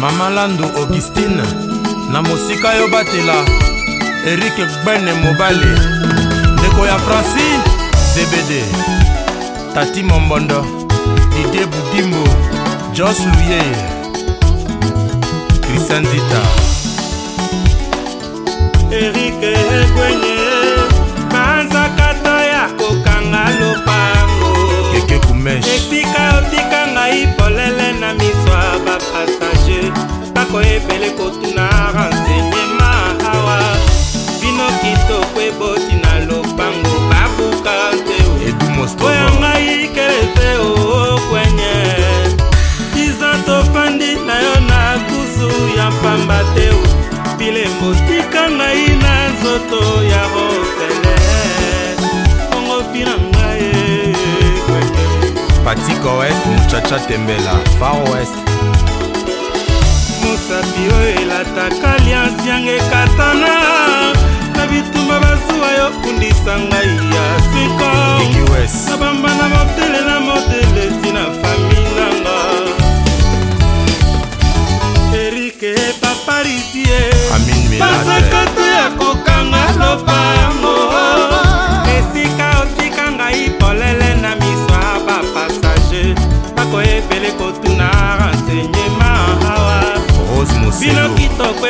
mama landu augustine na mosika yo batela erike gbene mobale ndeko ya franci zebede tati mombondo didie budimbo jos luye kristian dita erike pamba te bilembo tika ngai na nzoto ya rotele bongopi na ngai patiko west muchacha tembela far west mosapi oyo elataka lianse yango ekatana na bitumba basuwa yo kundisa ngai ya siko nabamba na motele na mot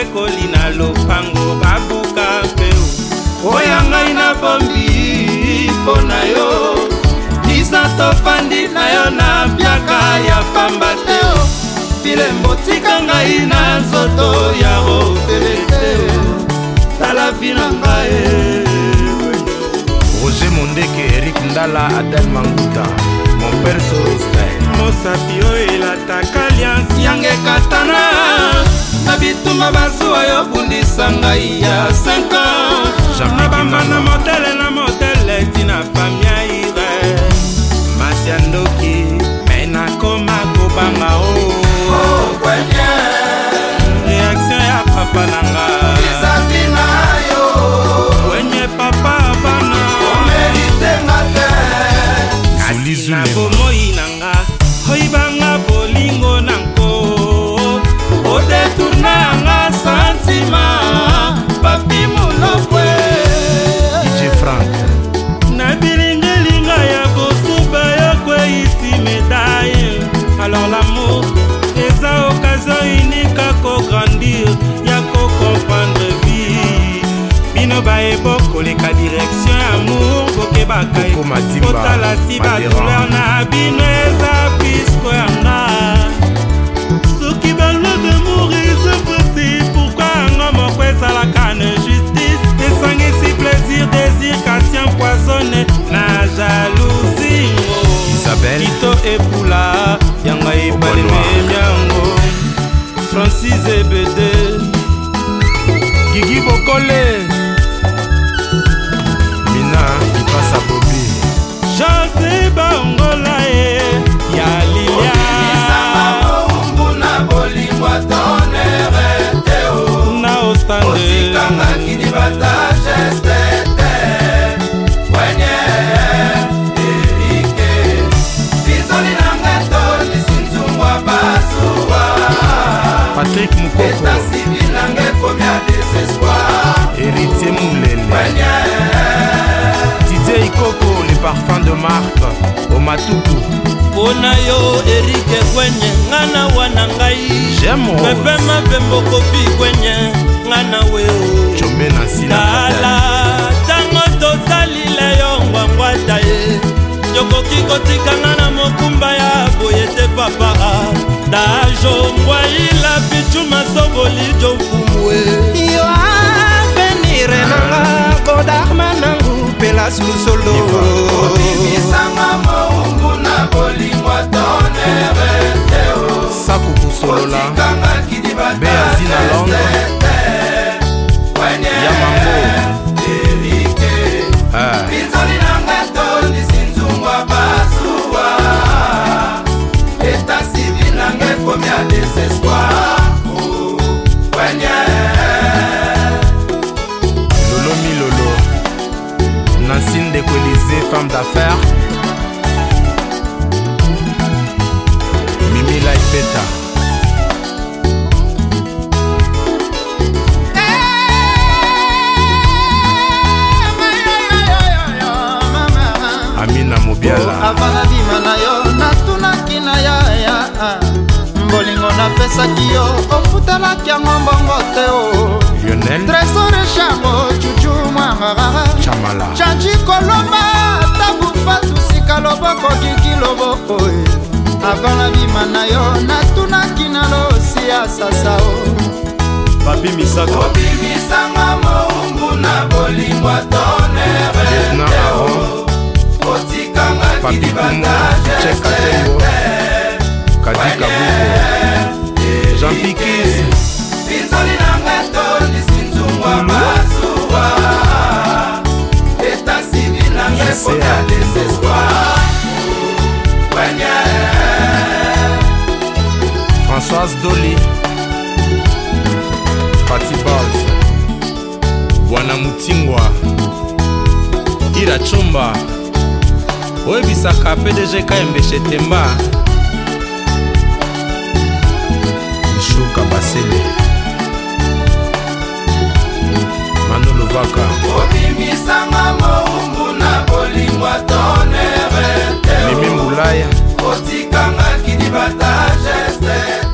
bokwekoli na lopango babuka mpeo oya ngai nabombi mpo na yo biza tofandi na yo na biaka ya pamba te o bilembo tika ngai na nzoto ya opele te tala vi na ngai roger mondeke erik ndala adel manguta mon père sorostin mosapi oyo elataka liansi yange katana na basuwa yo bundisa ngai ya 5 ans nabamba na motele na motele tina famia ire masiandoki kokebaka ye kotala ti badouleur na bino eza patrik mokokohéritier moulele didie ikoko le parfum de marque omatutu mpo na yo erike kwenye nga na wana ngai pepe mapembo kopi kwenye nga na weotala ntango tosalile yo ngwangwata ye yokoki kotikanga jo ngwaila bicu masogoli jo mfumwe yo avenire nanga kodarma nangu pelas lusolo homme d'affaires. Mimi Laipeta. amina mobiala oh, avana bima na yo natunaki na yaya bolingo napesaki yo ofutalaki yango mbongo te o oh. tresore chango cucu mwangara chanji kolomba avant nabima na yo natunaki na losi ya sasao babimisakaobimisanga moumbu na bolingwa tonere otikanga kibibatajeete kadikabuko Prince Dolly Pati Bals Bwana Mutingwa Ira Chomba oyebisaka pdg kmbeshe temba mishuka basele manolovaka obimisanga moumbu na bolingwa tonere te mimi mbulaya otikanga kidibata geste